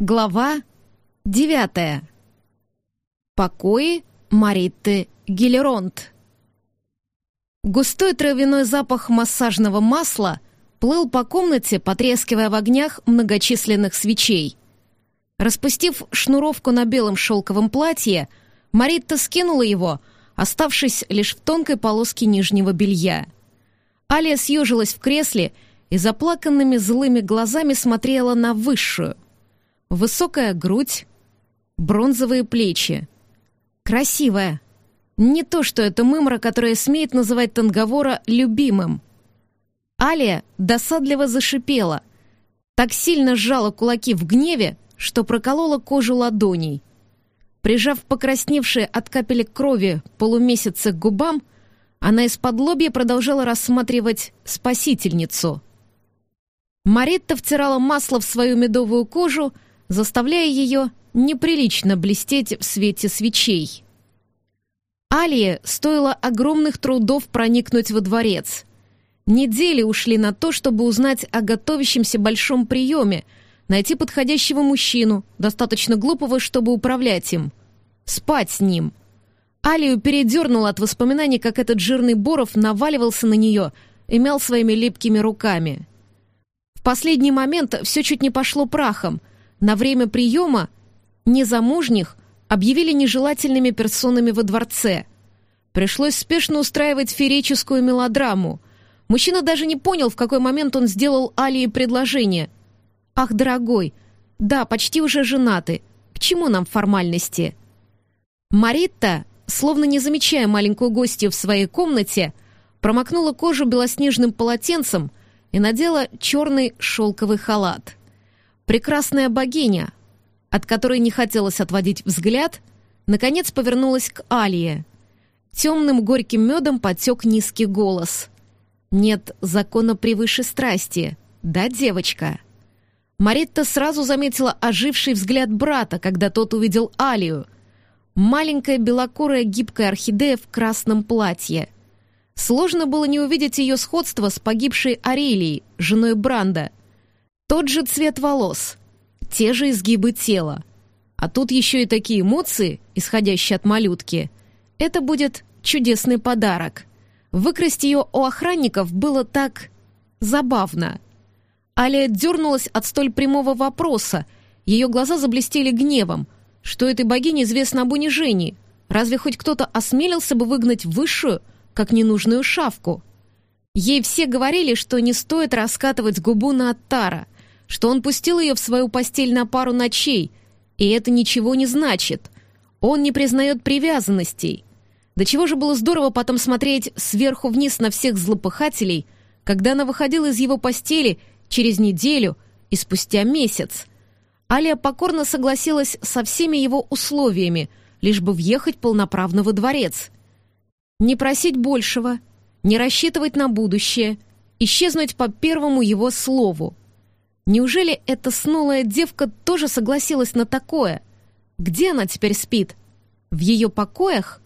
Глава девятая. Покои Маритты Гелеронт. Густой травяной запах массажного масла плыл по комнате, потрескивая в огнях многочисленных свечей. Распустив шнуровку на белом шелковом платье, Маритта скинула его, оставшись лишь в тонкой полоске нижнего белья. Алия съежилась в кресле и заплаканными злыми глазами смотрела на высшую — Высокая грудь, бронзовые плечи. Красивая. Не то, что это мымра, которая смеет называть Танговора любимым. Алия досадливо зашипела. Так сильно сжала кулаки в гневе, что проколола кожу ладоней. Прижав покрасневшие от капелек крови полумесяца к губам, она из-под лобья продолжала рассматривать спасительницу. Маритта втирала масло в свою медовую кожу, заставляя ее неприлично блестеть в свете свечей. Алие стоило огромных трудов проникнуть во дворец. Недели ушли на то, чтобы узнать о готовящемся большом приеме, найти подходящего мужчину, достаточно глупого, чтобы управлять им, спать с ним. Алию передернуло от воспоминаний, как этот жирный Боров наваливался на нее и мял своими липкими руками. В последний момент все чуть не пошло прахом — на время приема незамужних объявили нежелательными персонами во дворце. Пришлось спешно устраивать феерическую мелодраму. Мужчина даже не понял, в какой момент он сделал Алии предложение. «Ах, дорогой, да, почти уже женаты. К чему нам формальности?» Маритта, словно не замечая маленькую гостью в своей комнате, промокнула кожу белоснежным полотенцем и надела черный шелковый халат. Прекрасная богиня, от которой не хотелось отводить взгляд, наконец повернулась к Алие. Темным горьким медом потек низкий голос. «Нет закона превыше страсти, да, девочка?» Маритта сразу заметила оживший взгляд брата, когда тот увидел Алию. Маленькая белокурая гибкая орхидея в красном платье. Сложно было не увидеть ее сходство с погибшей Арелией, женой Бранда — тот же цвет волос, те же изгибы тела. А тут еще и такие эмоции, исходящие от малютки. Это будет чудесный подарок. Выкрасть ее у охранников было так... забавно. Алия дернулась от столь прямого вопроса. Ее глаза заблестели гневом. Что этой богине известно об унижении? Разве хоть кто-то осмелился бы выгнать высшую, как ненужную шавку? Ей все говорили, что не стоит раскатывать губу на Аттара что он пустил ее в свою постель на пару ночей, и это ничего не значит. Он не признает привязанностей. До чего же было здорово потом смотреть сверху вниз на всех злопыхателей, когда она выходила из его постели через неделю и спустя месяц. Алия покорно согласилась со всеми его условиями, лишь бы въехать полноправно во дворец. Не просить большего, не рассчитывать на будущее, исчезнуть по первому его слову — Неужели эта снулая девка тоже согласилась на такое? Где она теперь спит? В ее покоях?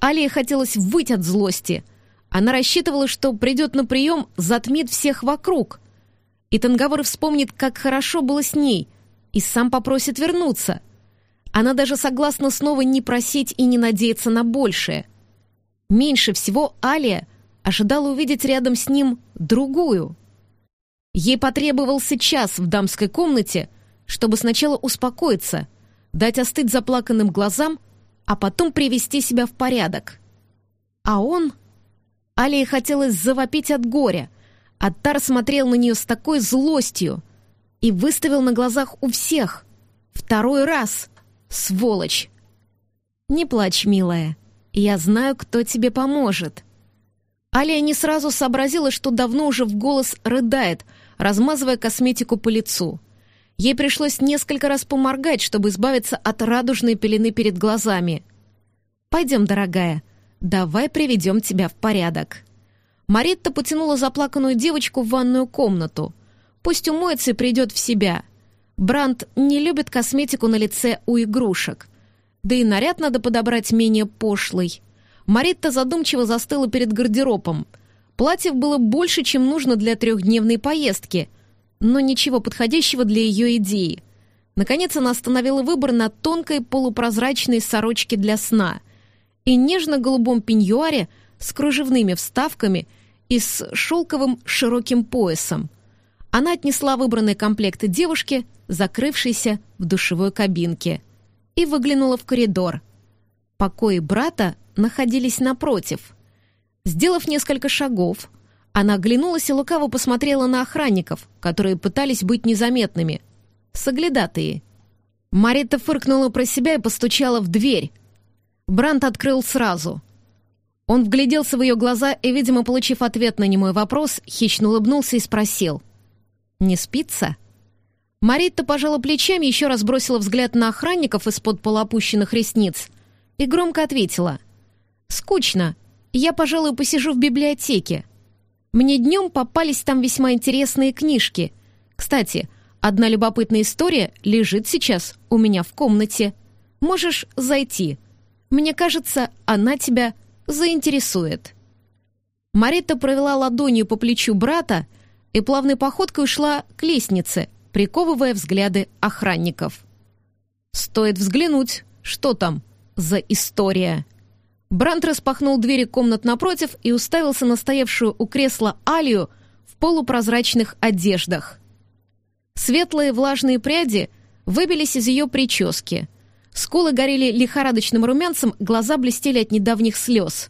Алии хотелось выйти от злости. Она рассчитывала, что придет на прием, затмит всех вокруг. И Танговор вспомнит, как хорошо было с ней, и сам попросит вернуться. Она даже согласна снова не просить и не надеяться на большее. Меньше всего Алия ожидала увидеть рядом с ним другую — Ей потребовался час в дамской комнате, чтобы сначала успокоиться, дать остыть заплаканным глазам, а потом привести себя в порядок. А он... Алии хотелось завопить от горя. Аттар смотрел на нее с такой злостью и выставил на глазах у всех. Второй раз. Сволочь. «Не плачь, милая. Я знаю, кто тебе поможет». Алия не сразу сообразила, что давно уже в голос рыдает — размазывая косметику по лицу. Ей пришлось несколько раз поморгать, чтобы избавиться от радужной пелены перед глазами. «Пойдем, дорогая, давай приведем тебя в порядок». Маритта потянула заплаканную девочку в ванную комнату. Пусть умоется и придет в себя. Бранд не любит косметику на лице у игрушек. Да и наряд надо подобрать менее пошлый. Маритта задумчиво застыла перед гардеробом — Платьев было больше, чем нужно для трехдневной поездки, но ничего подходящего для ее идеи. Наконец она остановила выбор на тонкой полупрозрачной сорочке для сна и нежно-голубом пеньюаре с кружевными вставками и с шелковым широким поясом. Она отнесла выбранный комплект девушке, закрывшейся в душевой кабинке, и выглянула в коридор. Покои брата находились напротив. Сделав несколько шагов, она оглянулась и лукаво посмотрела на охранников, которые пытались быть незаметными. Соглядатые. Марита фыркнула про себя и постучала в дверь. Брант открыл сразу. Он вгляделся в ее глаза и, видимо, получив ответ на немой вопрос, хищно улыбнулся и спросил. «Не спится?» Марита пожала плечами, еще раз бросила взгляд на охранников из-под полуопущенных ресниц и громко ответила. «Скучно. Я, пожалуй, посижу в библиотеке. Мне днем попались там весьма интересные книжки. Кстати, одна любопытная история лежит сейчас у меня в комнате. Можешь зайти. Мне кажется, она тебя заинтересует». Марита провела ладонью по плечу брата и плавной походкой ушла к лестнице, приковывая взгляды охранников. «Стоит взглянуть, что там за история?» Брант распахнул двери комнат напротив и уставился на стоявшую у кресла Алию в полупрозрачных одеждах. Светлые влажные пряди выбились из ее прически. Скулы горели лихорадочным румянцем, глаза блестели от недавних слез.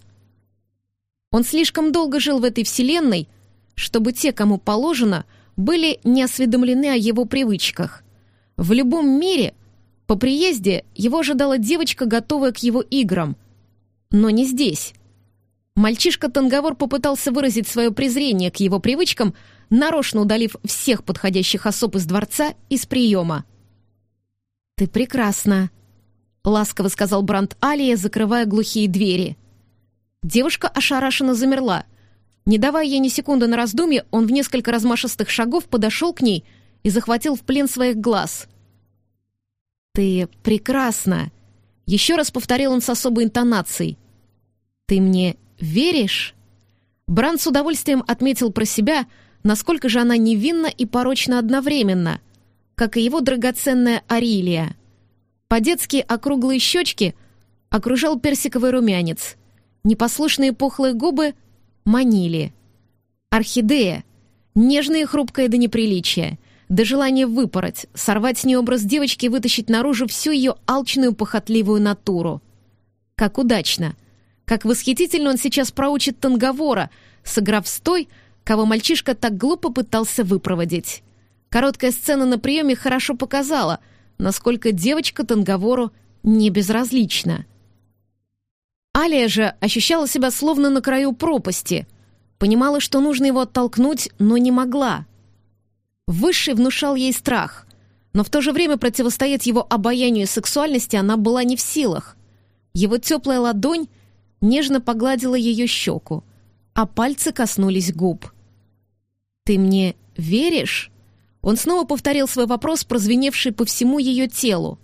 Он слишком долго жил в этой вселенной, чтобы те, кому положено, были не осведомлены о его привычках. В любом мире по приезде его ожидала девочка, готовая к его играм — но не здесь. Мальчишка-танговор попытался выразить свое презрение к его привычкам, нарочно удалив всех подходящих особ из дворца из приема. «Ты прекрасна», — ласково сказал Бранд Алия, закрывая глухие двери. Девушка ошарашенно замерла. Не давая ей ни секунды на раздумье, он в несколько размашистых шагов подошел к ней и захватил в плен своих глаз. «Ты прекрасна», — еще раз повторил он с особой интонацией. «Ты мне веришь?» Бран с удовольствием отметил про себя, насколько же она невинна и порочна одновременно, как и его драгоценная Арилия. По-детски округлые щечки окружал персиковый румянец. Непослушные пухлые губы манили. Орхидея, нежная и хрупкая до неприличия, до желания выпороть, сорвать с нее образ девочки и вытащить наружу всю ее алчную похотливую натуру. Как удачно! Как восхитительно он сейчас проучит танговора, сыграв с той, кого мальчишка так глупо пытался выпроводить. Короткая сцена на приеме хорошо показала, насколько девочка танговору не безразлична. Алия же ощущала себя словно на краю пропасти, понимала, что нужно его оттолкнуть, но не могла. Высший внушал ей страх, но в то же время противостоять его обаянию и сексуальности она была не в силах. Его теплая ладонь — нежно погладила ее щеку, а пальцы коснулись губ. «Ты мне веришь?» Он снова повторил свой вопрос, прозвеневший по всему ее телу.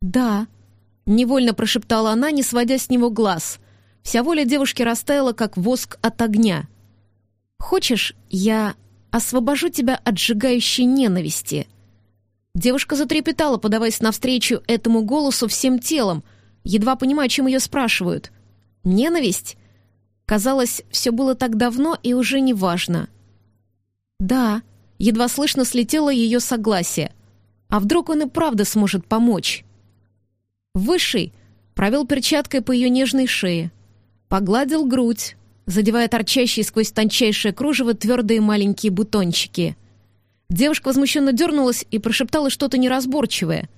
«Да», — невольно прошептала она, не сводя с него глаз. Вся воля девушки растаяла, как воск от огня. «Хочешь, я освобожу тебя от сжигающей ненависти?» Девушка затрепетала, подаваясь навстречу этому голосу всем телом, едва понимая, чем ее спрашивают. Ненависть? Казалось, все было так давно и уже не важно. Да, едва слышно слетело ее согласие. А вдруг он и правда сможет помочь? Высший провел перчаткой по ее нежной шее, погладил грудь, задевая торчащие сквозь тончайшее кружево твердые маленькие бутончики. Девушка возмущенно дернулась и прошептала что-то неразборчивое.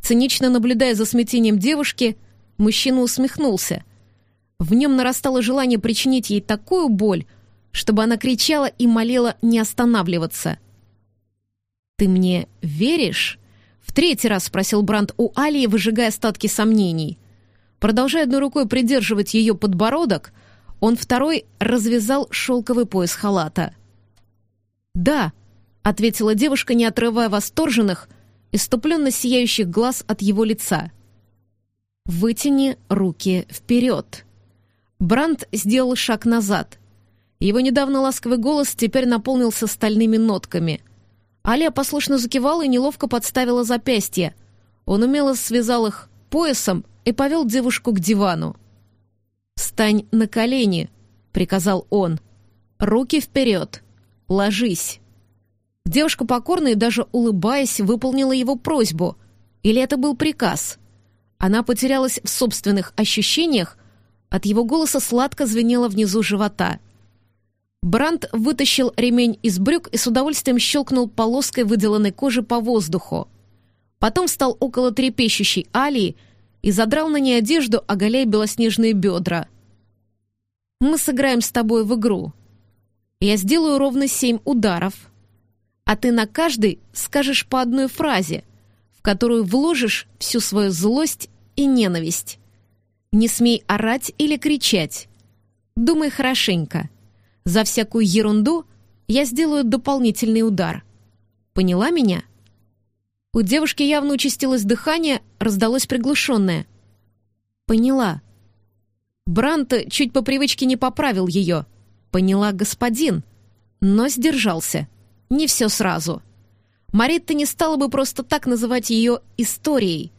Цинично наблюдая за смятением девушки, мужчина усмехнулся. В нем нарастало желание причинить ей такую боль, чтобы она кричала и молила не останавливаться. «Ты мне веришь?» В третий раз спросил Бранд у Алии, выжигая остатки сомнений. Продолжая одной рукой придерживать ее подбородок, он второй развязал шелковый пояс халата. «Да», — ответила девушка, не отрывая восторженных, иступленно сияющих глаз от его лица. «Вытяни руки вперед». Бранд сделал шаг назад. Его недавно ласковый голос теперь наполнился стальными нотками. Алия послушно закивала и неловко подставила запястье. Он умело связал их поясом и повел девушку к дивану. «Встань на колени», — приказал он. «Руки вперед. Ложись». Девушка покорно и даже улыбаясь выполнила его просьбу. Или это был приказ? Она потерялась в собственных ощущениях, от его голоса сладко звенело внизу живота. Бранд вытащил ремень из брюк и с удовольствием щелкнул полоской выделанной кожи по воздуху. Потом встал около трепещущей Алии и задрал на ней одежду, оголяя белоснежные бедра. «Мы сыграем с тобой в игру. Я сделаю ровно семь ударов, а ты на каждый скажешь по одной фразе, в которую вложишь всю свою злость и ненависть. Не смей орать или кричать. Думай хорошенько. За всякую ерунду я сделаю дополнительный удар. Поняла меня?» У девушки явно участилось дыхание, раздалось приглушенное. «Поняла». Брант чуть по привычке не поправил ее. «Поняла, господин». Но сдержался. Не все сразу. Маритта не стала бы просто так называть ее историей.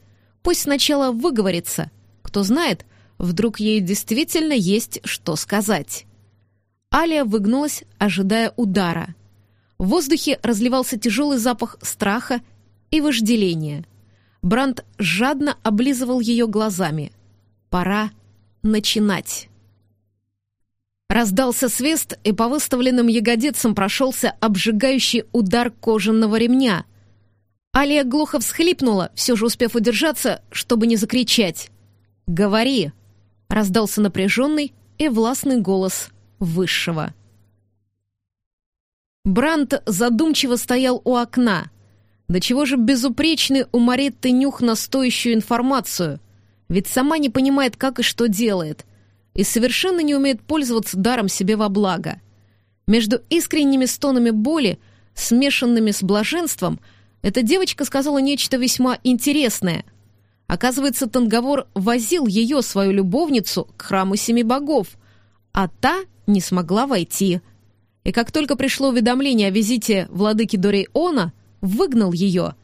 Пусть сначала выговорится. Кто знает, вдруг ей действительно есть что сказать. Алия выгнулась, ожидая удара. В воздухе разливался тяжелый запах страха и вожделения. Бранд жадно облизывал ее глазами. Пора начинать. Раздался свист, и по выставленным ягодицам прошелся обжигающий удар кожаного ремня. Алия глухо всхлипнула, все же успев удержаться, чтобы не закричать. «Говори!» — раздался напряженный и властный голос Высшего. Брант задумчиво стоял у окна — да чего же безупречный у Маретты нюх на стоящую информацию? Ведь сама не понимает, как и что делает. И совершенно не умеет пользоваться даром себе во благо. Между искренними стонами боли, смешанными с блаженством, эта девочка сказала нечто весьма интересное. Оказывается, Танговор возил ее, свою любовницу, к храму семи богов, а та не смогла войти. И как только пришло уведомление о визите владыки Дорейона, выгнал ее.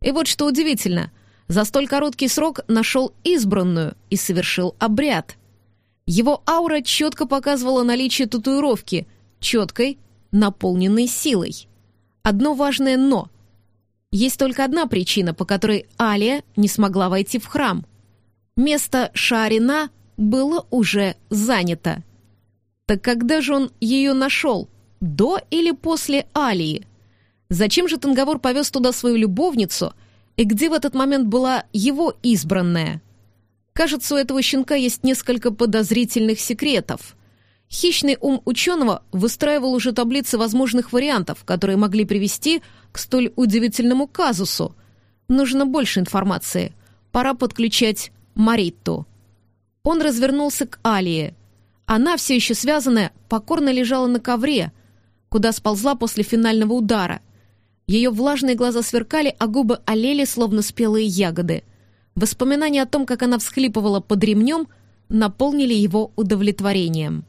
И вот что удивительно, за столь короткий срок нашел избранную и совершил обряд. Его аура четко показывала наличие татуировки, четкой, наполненной силой. Одно важное «но». Есть только одна причина, по которой Алия не смогла войти в храм. Место Шарина было уже занято. Так когда же он ее нашел? До или после Алии? Зачем же Танговор повез туда свою любовницу, и где в этот момент была его избранная? Кажется, у этого щенка есть несколько подозрительных секретов. Хищный ум ученого выстраивал уже таблицы возможных вариантов, которые могли привести к столь удивительному казусу. Нужно больше информации. Пора подключать Маритту. Он развернулся к Алии. Она, все еще связанная, покорно лежала на ковре, куда сползла после финального удара — ее влажные глаза сверкали, а губы олели, словно спелые ягоды. Воспоминания о том, как она всхлипывала под ремнем, наполнили его удовлетворением.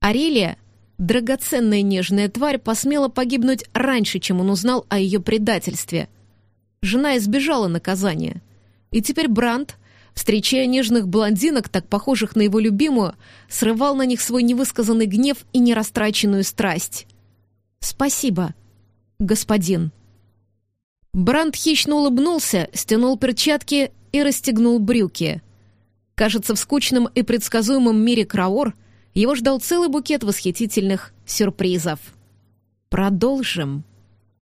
Арелия, драгоценная нежная тварь, посмела погибнуть раньше, чем он узнал о ее предательстве. Жена избежала наказания. И теперь Бранд, встречая нежных блондинок, так похожих на его любимую, срывал на них свой невысказанный гнев и нерастраченную страсть. «Спасибо», господин». Бранд хищно улыбнулся, стянул перчатки и расстегнул брюки. Кажется, в скучном и предсказуемом мире Краор его ждал целый букет восхитительных сюрпризов. «Продолжим».